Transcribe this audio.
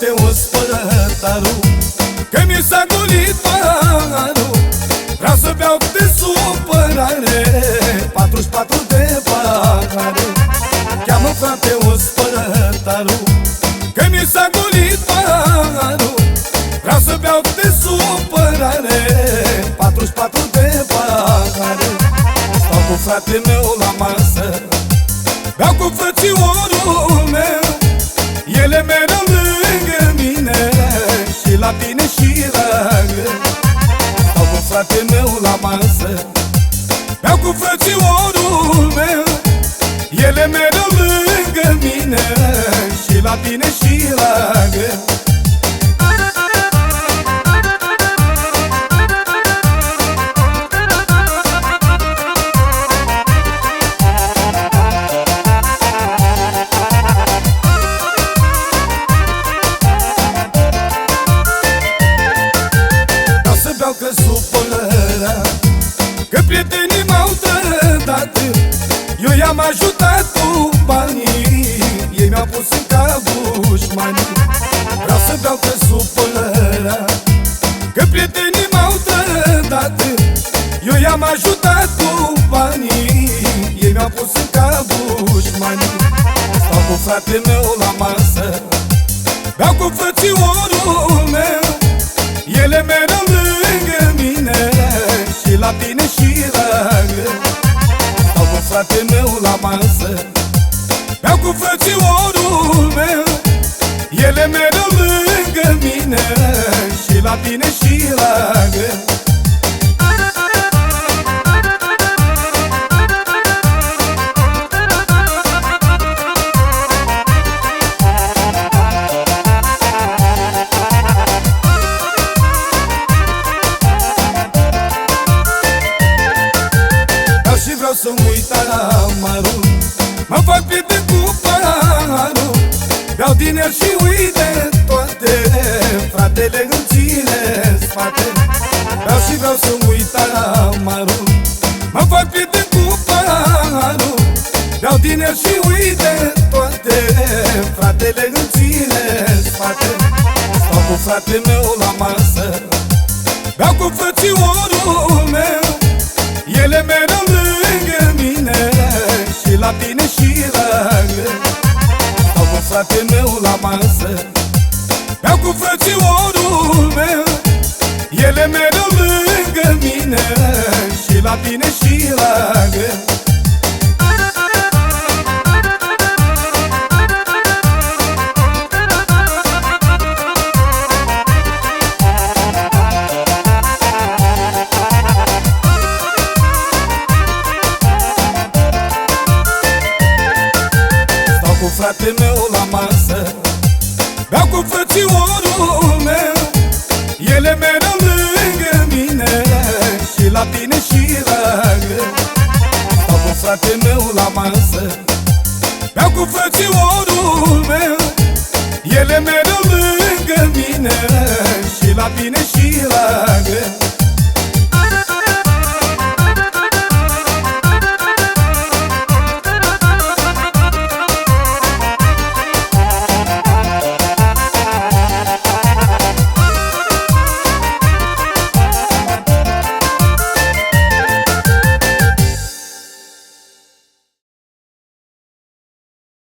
grătarul Că mi s-a golit parul Vreau să beau de supărare 44 de pahare Cheamă frate o spărătarul Că mi s-a golit parul Vreau să beau de supărare 44 de pahare Stau cu frate meu la masă Beau cu frățiorul meu. Ele mereu și la greu Stau cu frate meu la masă. Beau cu frățiorul meu. Ele mereu lângă mine. Și la bine și la greu prietenii m-au trădat. Eu i-am ajutat cu banii Ei mi-au pus în cap dușmanii Vreau să beau că supără Că prietenii m-au trădat. Eu i-am ajutat cu banii Ei mi-au pus în cap dușmanii Stau cu frate meu la masă Beau cu frățiorul meu. Ele mereu frate meu la masă. Beau cu frățiorul meu Ele mereu lângă mine Și la bine și la greu. Dar și vreau să uit amarul Mă fac prieten cu parul Beau dineri și uite toate Fratele îmi ține spate Beau și vreau să uit amarul Mă fac prieten cu parul Beau dineri și uite toate Fratele îmi ține spate Stau cu frate meu la masă Beau cu frățiorul meu ele mereu lângă mine Și la bine și la greu Stau cu frate meu la masă. Beau cu frățiorul meu Ele mereu lângă mine. Și la bine și la cu frate meu la masă. Beau cu frățiorul meu Ele mereu lângă mine Și la bine și la greu Stau cu frate meu la masă. Beau cu frățiorul meu Ele mereu lângă mine Și la bine și la greu